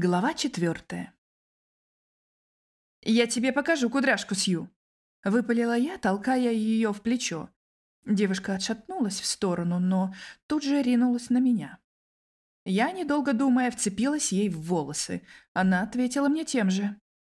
Глава четвертая. «Я тебе покажу кудряшку Сью», — выпалила я, толкая ее в плечо. Девушка отшатнулась в сторону, но тут же ринулась на меня. Я, недолго думая, вцепилась ей в волосы. Она ответила мне тем же.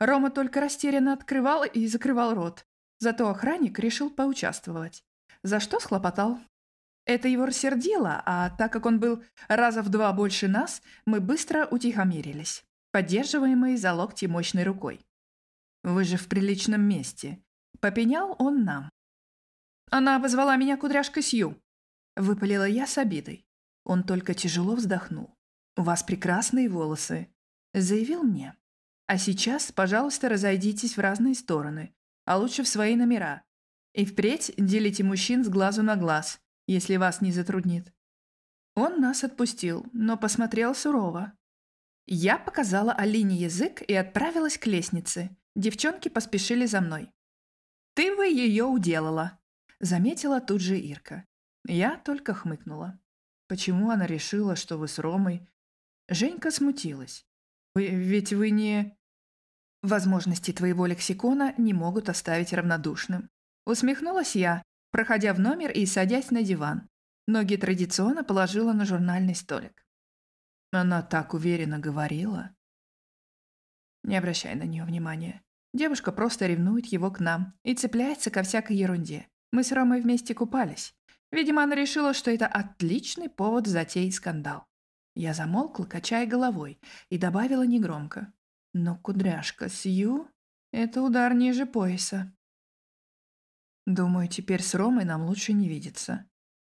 Рома только растерянно открывал и закрывал рот. Зато охранник решил поучаствовать. За что схлопотал. Это его рассердило, а так как он был раза в два больше нас, мы быстро утихомирились, поддерживаемые за локти мощной рукой. «Вы же в приличном месте», — попенял он нам. «Она обозвала меня кудряшкой Сью», — выпалила я с обидой. Он только тяжело вздохнул. «У вас прекрасные волосы», — заявил мне. «А сейчас, пожалуйста, разойдитесь в разные стороны, а лучше в свои номера. И впредь делите мужчин с глазу на глаз, если вас не затруднит». Он нас отпустил, но посмотрел сурово. Я показала Алине язык и отправилась к лестнице. Девчонки поспешили за мной. «Ты бы ее уделала», — заметила тут же Ирка. Я только хмыкнула. Почему она решила, что вы с Ромой? Женька смутилась. Вы, ведь вы не... Возможности твоего лексикона не могут оставить равнодушным. Усмехнулась я, проходя в номер и садясь на диван. Ноги традиционно положила на журнальный столик. Она так уверенно говорила. Не обращай на нее внимания. Девушка просто ревнует его к нам и цепляется ко всякой ерунде. Мы с Ромой вместе купались. Видимо, она решила, что это отличный повод затеять скандал. Я замолкла, качая головой, и добавила негромко. Но кудряшка Сью — это удар ниже пояса. Думаю, теперь с Ромой нам лучше не видеться.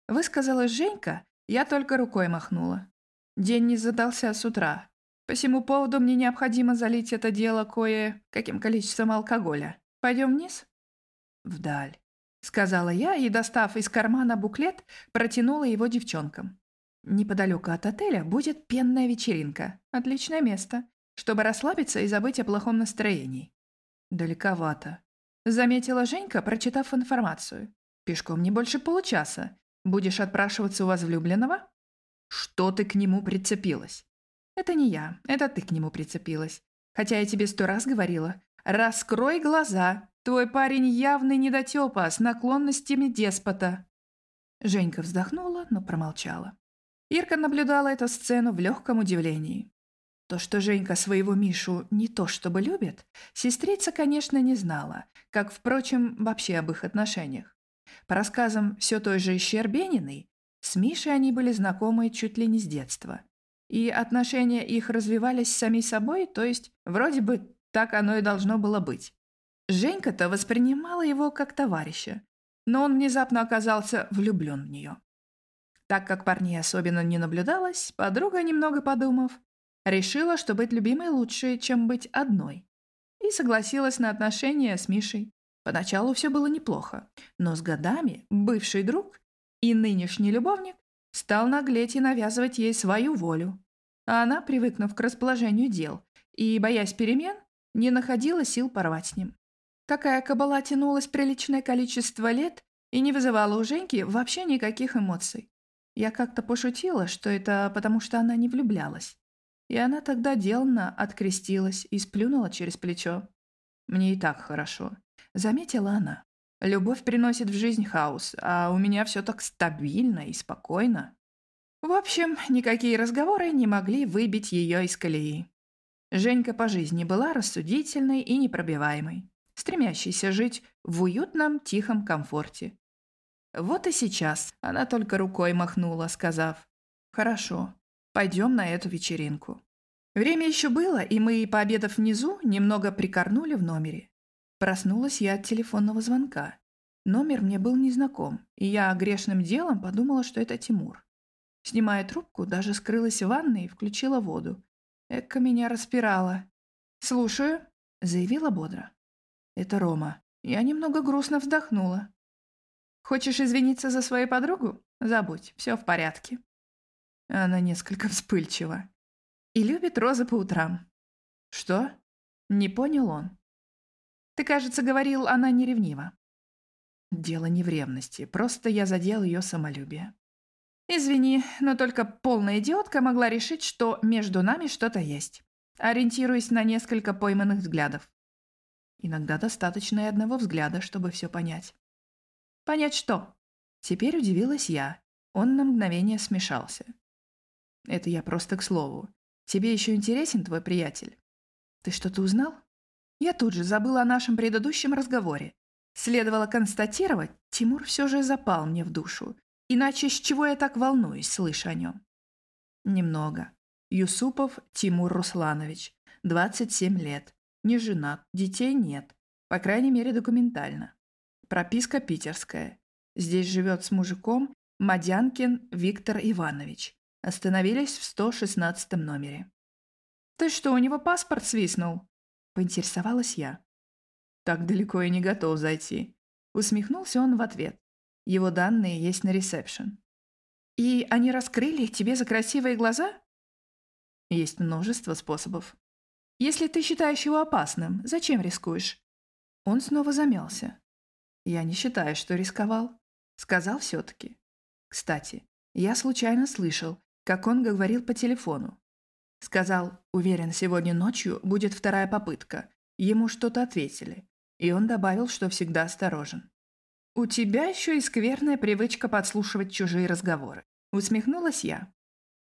Высказалась Женька, я только рукой махнула. День не задался с утра. По всему поводу мне необходимо залить это дело кое каким количеством алкоголя. Пойдем вниз? Вдаль, сказала я и, достав из кармана буклет, протянула его девчонкам. Неподалеку от отеля будет пенная вечеринка. Отличное место, чтобы расслабиться и забыть о плохом настроении. Далековато, заметила Женька, прочитав информацию. Пешком не больше получаса. Будешь отпрашиваться у возлюбленного? Что ты к нему прицепилась? Это не я, это ты к нему прицепилась. Хотя я тебе сто раз говорила. Раскрой глаза. Твой парень явный недотепа с наклонностями деспота. Женька вздохнула, но промолчала. Ирка наблюдала эту сцену в легком удивлении. То, что Женька своего Мишу не то чтобы любит, сестрица, конечно, не знала, как, впрочем, вообще об их отношениях. По рассказам все той же Щербениной, с Мишей они были знакомы чуть ли не с детства. И отношения их развивались сами собой, то есть вроде бы так оно и должно было быть. Женька-то воспринимала его как товарища, но он внезапно оказался влюблен в нее. Так как парней особенно не наблюдалось, подруга, немного подумав, решила, что быть любимой лучше, чем быть одной. И согласилась на отношения с Мишей. Поначалу все было неплохо, но с годами бывший друг и нынешний любовник стал наглеть и навязывать ей свою волю. А она, привыкнув к расположению дел и, боясь перемен, не находила сил порвать с ним. Такая кабала тянулась приличное количество лет и не вызывала у Женьки вообще никаких эмоций. Я как-то пошутила, что это потому, что она не влюблялась. И она тогда деланно открестилась и сплюнула через плечо. «Мне и так хорошо», — заметила она. Любовь приносит в жизнь хаос, а у меня все так стабильно и спокойно. В общем, никакие разговоры не могли выбить ее из колеи. Женька по жизни была рассудительной и непробиваемой, стремящейся жить в уютном, тихом комфорте. Вот и сейчас она только рукой махнула, сказав «Хорошо, пойдем на эту вечеринку». Время еще было, и мы, пообедав внизу, немного прикорнули в номере. Проснулась я от телефонного звонка. Номер мне был незнаком, и я грешным делом подумала, что это Тимур. Снимая трубку, даже скрылась в ванной и включила воду. Эка меня распирала. «Слушаю», — заявила бодро. «Это Рома». Я немного грустно вздохнула. «Хочешь извиниться за свою подругу? Забудь, все в порядке». Она несколько вспыльчива. И любит розы по утрам. «Что?» Не понял он. Ты, кажется, говорил, она не ревнива. Дело не в ревности, просто я задел ее самолюбие. Извини, но только полная идиотка могла решить, что между нами что-то есть. ориентируясь на несколько пойманных взглядов. Иногда достаточно и одного взгляда, чтобы все понять. Понять что? Теперь удивилась я. Он на мгновение смешался. Это я просто к слову. Тебе еще интересен твой приятель? Ты что-то узнал? Я тут же забыла о нашем предыдущем разговоре. Следовало констатировать, Тимур все же запал мне в душу. Иначе с чего я так волнуюсь, слыша о нем? Немного. Юсупов Тимур Русланович, 27 лет. Не женат, детей нет. По крайней мере, документально. Прописка питерская. Здесь живет с мужиком Мадянкин Виктор Иванович. Остановились в 116 номере. «Ты что, у него паспорт свистнул?» Поинтересовалась я. Так далеко и не готов зайти. Усмехнулся он в ответ. Его данные есть на ресепшн. И они раскрыли тебе за красивые глаза? Есть множество способов. Если ты считаешь его опасным, зачем рискуешь? Он снова замялся. Я не считаю, что рисковал. Сказал все-таки. Кстати, я случайно слышал, как он говорил по телефону. Сказал, уверен, сегодня ночью будет вторая попытка. Ему что-то ответили. И он добавил, что всегда осторожен. «У тебя еще и скверная привычка подслушивать чужие разговоры», — усмехнулась я.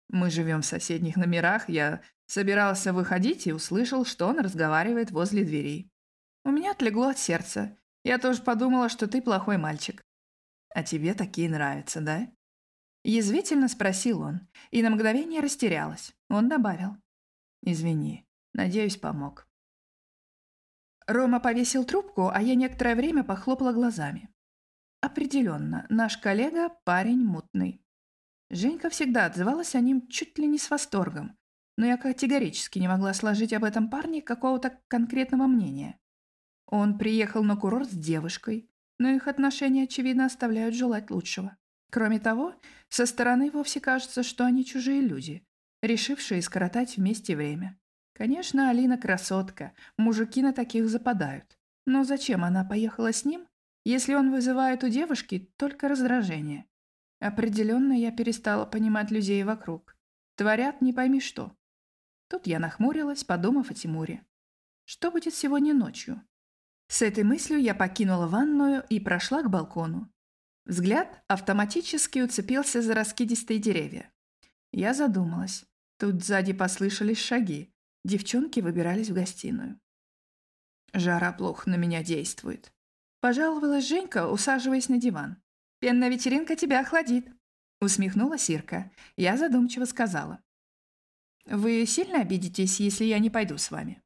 Мы живем в соседних номерах, я собирался выходить и услышал, что он разговаривает возле дверей. У меня отлегло от сердца. Я тоже подумала, что ты плохой мальчик. А тебе такие нравятся, да? Язвительно спросил он, и на мгновение растерялась. Он добавил. Извини, надеюсь, помог. Рома повесил трубку, а я некоторое время похлопала глазами. Определенно, наш коллега – парень мутный. Женька всегда отзывалась о ним чуть ли не с восторгом, но я категорически не могла сложить об этом парне какого-то конкретного мнения. Он приехал на курорт с девушкой, но их отношения, очевидно, оставляют желать лучшего. Кроме того, со стороны вовсе кажется, что они чужие люди, решившие скоротать вместе время. Конечно, Алина красотка, мужики на таких западают. Но зачем она поехала с ним, если он вызывает у девушки только раздражение? Определенно я перестала понимать людей вокруг. Творят не пойми что. Тут я нахмурилась, подумав о Тимуре. Что будет сегодня ночью? С этой мыслью я покинула ванную и прошла к балкону. Взгляд автоматически уцепился за раскидистые деревья. Я задумалась. Тут сзади послышались шаги. Девчонки выбирались в гостиную. Жара плохо на меня действует. Пожаловалась Женька, усаживаясь на диван. «Пенная вечеринка тебя охладит», — усмехнулась Ирка. Я задумчиво сказала. «Вы сильно обидитесь, если я не пойду с вами?»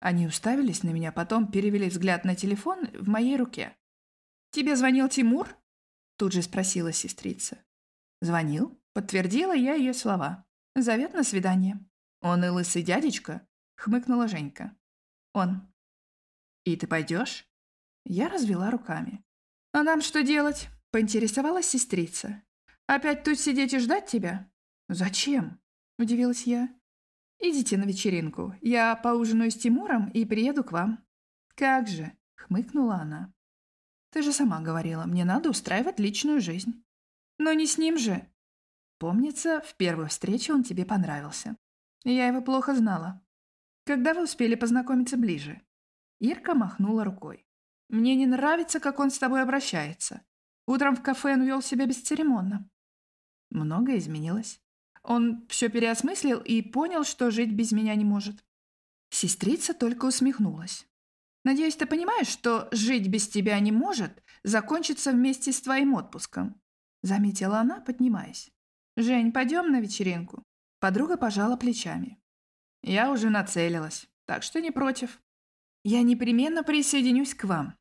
Они уставились на меня, потом перевели взгляд на телефон в моей руке. «Тебе звонил Тимур?» Тут же спросила сестрица. «Звонил?» Подтвердила я ее слова. «Зовет на свидание». «Он и лысый дядечка?» — хмыкнула Женька. «Он». «И ты пойдешь?» Я развела руками. «А нам что делать?» — поинтересовалась сестрица. «Опять тут сидеть и ждать тебя?» «Зачем?» — удивилась я. «Идите на вечеринку. Я поужинаю с Тимуром и приеду к вам». «Как же?» — хмыкнула она. «Ты же сама говорила, мне надо устраивать личную жизнь». «Но не с ним же!» «Помнится, в первой встрече он тебе понравился. Я его плохо знала. Когда вы успели познакомиться ближе? Ирка махнула рукой. Мне не нравится, как он с тобой обращается. Утром в кафе он вел себя бесцеремонно. Многое изменилось. Он все переосмыслил и понял, что жить без меня не может. Сестрица только усмехнулась. «Надеюсь, ты понимаешь, что жить без тебя не может закончиться вместе с твоим отпуском», заметила она, поднимаясь. «Жень, пойдем на вечеринку?» Подруга пожала плечами. «Я уже нацелилась, так что не против. Я непременно присоединюсь к вам».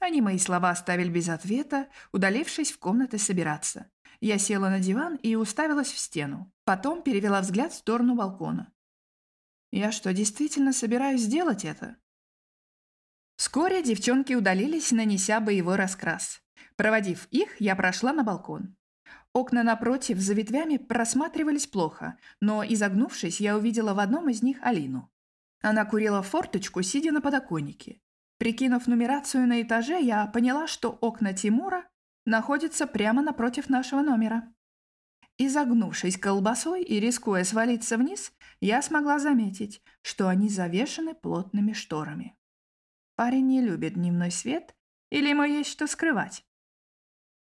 Они мои слова оставили без ответа, удалившись в комнаты собираться. Я села на диван и уставилась в стену. Потом перевела взгляд в сторону балкона. Я что, действительно собираюсь сделать это? Вскоре девчонки удалились, нанеся боевой раскрас. Проводив их, я прошла на балкон. Окна напротив за ветвями просматривались плохо, но, изогнувшись, я увидела в одном из них Алину. Она курила форточку, сидя на подоконнике. Прикинув нумерацию на этаже, я поняла, что окна Тимура находятся прямо напротив нашего номера. Изогнувшись колбасой и рискуя свалиться вниз, я смогла заметить, что они завешены плотными шторами. Парень не любит дневной свет или ему есть что скрывать?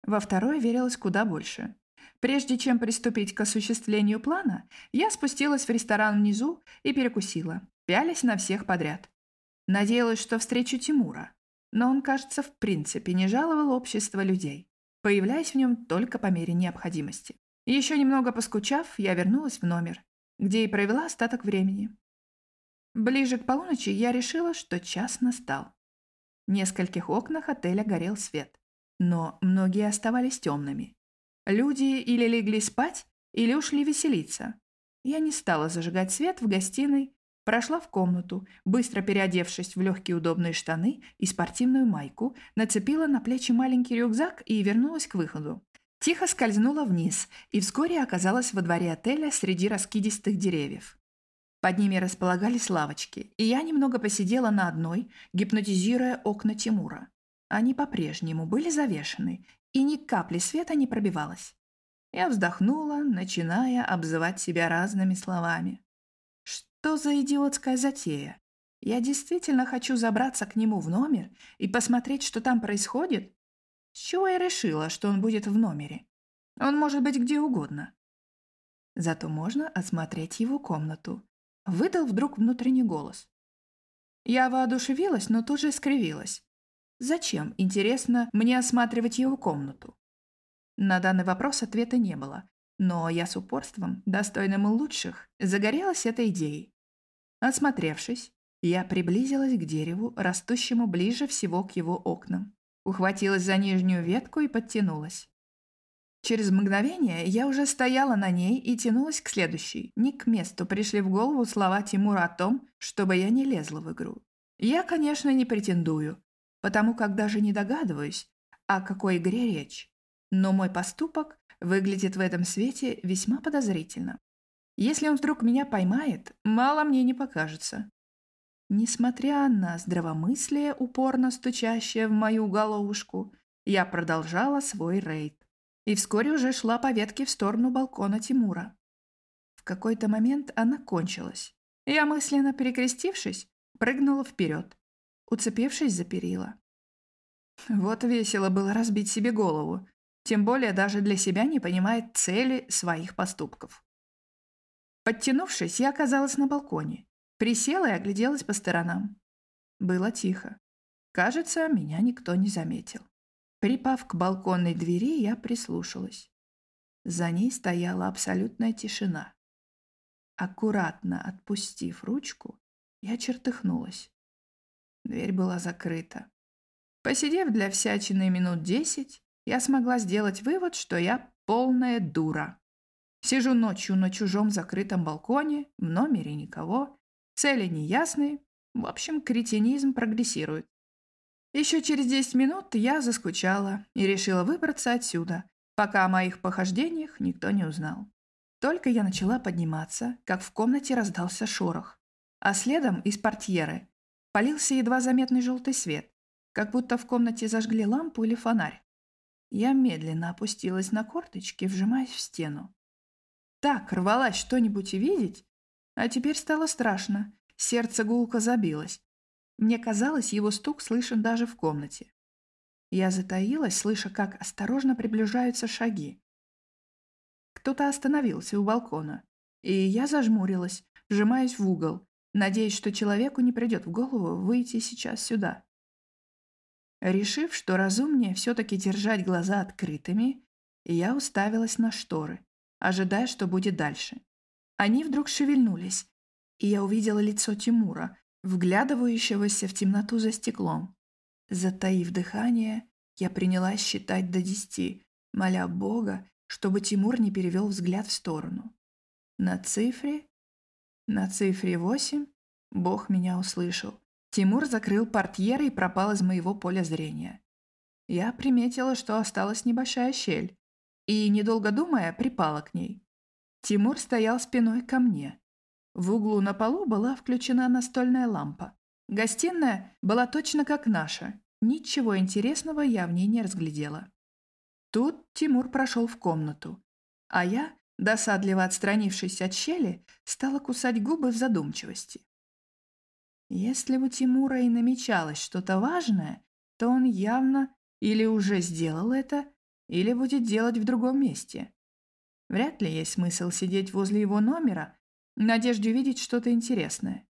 Во второе верилось куда больше. Прежде чем приступить к осуществлению плана, я спустилась в ресторан внизу и перекусила, пялясь на всех подряд. Надеялась, что встречу Тимура, но он, кажется, в принципе не жаловал общество людей, появляясь в нем только по мере необходимости. Еще немного поскучав, я вернулась в номер, где и провела остаток времени. Ближе к полуночи я решила, что час настал. В нескольких окнах отеля горел свет, но многие оставались темными. Люди или легли спать, или ушли веселиться. Я не стала зажигать свет в гостиной, прошла в комнату, быстро переодевшись в легкие удобные штаны и спортивную майку, нацепила на плечи маленький рюкзак и вернулась к выходу. Тихо скользнула вниз и вскоре оказалась во дворе отеля среди раскидистых деревьев. Под ними располагались лавочки, и я немного посидела на одной, гипнотизируя окна Тимура. Они по-прежнему были завешены, и ни капли света не пробивалось. Я вздохнула, начиная обзывать себя разными словами. Что за идиотская затея? Я действительно хочу забраться к нему в номер и посмотреть, что там происходит? С чего я решила, что он будет в номере? Он может быть где угодно. Зато можно осмотреть его комнату. Выдал вдруг внутренний голос. Я воодушевилась, но тут же скривилась. Зачем, интересно, мне осматривать его комнату? На данный вопрос ответа не было, но я с упорством, достойным лучших, загорелась этой идеей. Осмотревшись, я приблизилась к дереву, растущему ближе всего к его окнам. Ухватилась за нижнюю ветку и подтянулась. Через мгновение я уже стояла на ней и тянулась к следующей. Не к месту пришли в голову слова Тимура о том, чтобы я не лезла в игру. Я, конечно, не претендую, потому как даже не догадываюсь, о какой игре речь. Но мой поступок выглядит в этом свете весьма подозрительно. Если он вдруг меня поймает, мало мне не покажется. Несмотря на здравомыслие, упорно стучащее в мою головушку, я продолжала свой рейд. И вскоре уже шла по ветке в сторону балкона Тимура. В какой-то момент она кончилась. Я, мысленно перекрестившись, прыгнула вперед уцепившись за перила. Вот весело было разбить себе голову, тем более даже для себя не понимает цели своих поступков. Подтянувшись, я оказалась на балконе, присела и огляделась по сторонам. Было тихо. Кажется, меня никто не заметил. Припав к балконной двери, я прислушалась. За ней стояла абсолютная тишина. Аккуратно отпустив ручку, я чертыхнулась. Дверь была закрыта. Посидев для всячины минут десять, я смогла сделать вывод, что я полная дура. Сижу ночью на чужом закрытом балконе, в номере никого, цели неясные, в общем, кретинизм прогрессирует. Еще через 10 минут я заскучала и решила выбраться отсюда, пока о моих похождениях никто не узнал. Только я начала подниматься, как в комнате раздался шорох, а следом из портьеры Полился едва заметный желтый свет, как будто в комнате зажгли лампу или фонарь. Я медленно опустилась на корточки, вжимаясь в стену. Так рвалась что-нибудь увидеть, а теперь стало страшно. Сердце гулко забилось. Мне казалось, его стук слышен даже в комнате. Я затаилась, слыша, как осторожно приближаются шаги. Кто-то остановился у балкона, и я зажмурилась, вжимаясь в угол, надеясь, что человеку не придет в голову выйти сейчас сюда. Решив, что разумнее все-таки держать глаза открытыми, я уставилась на шторы, ожидая, что будет дальше. Они вдруг шевельнулись, и я увидела лицо Тимура, вглядывающегося в темноту за стеклом. Затаив дыхание, я принялась считать до десяти, моля Бога, чтобы Тимур не перевел взгляд в сторону. На цифре на цифре 8 Бог меня услышал. Тимур закрыл портьеры и пропал из моего поля зрения. Я приметила, что осталась небольшая щель, и, недолго думая, припала к ней. Тимур стоял спиной ко мне. В углу на полу была включена настольная лампа. Гостиная была точно как наша. Ничего интересного я в ней не разглядела. Тут Тимур прошел в комнату, а я Досадливо отстранившись от щели, стала кусать губы в задумчивости. Если у Тимура и намечалось что-то важное, то он явно или уже сделал это, или будет делать в другом месте. Вряд ли есть смысл сидеть возле его номера в надежде увидеть что-то интересное.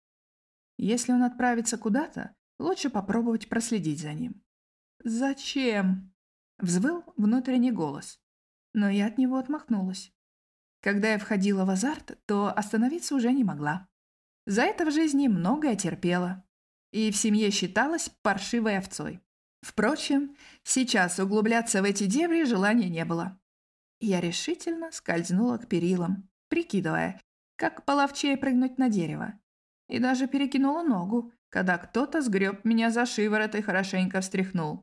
Если он отправится куда-то, лучше попробовать проследить за ним. «Зачем?» — взвыл внутренний голос. Но я от него отмахнулась. Когда я входила в азарт, то остановиться уже не могла. За это в жизни многое терпела. И в семье считалась паршивой овцой. Впрочем, сейчас углубляться в эти дебри желания не было. Я решительно скользнула к перилам, прикидывая, как половчее прыгнуть на дерево. И даже перекинула ногу, когда кто-то сгреб меня за шиворот и хорошенько встряхнул.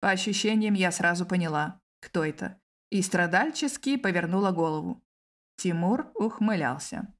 По ощущениям я сразу поняла, кто это, и страдальчески повернула голову. Тимур ухмылялся.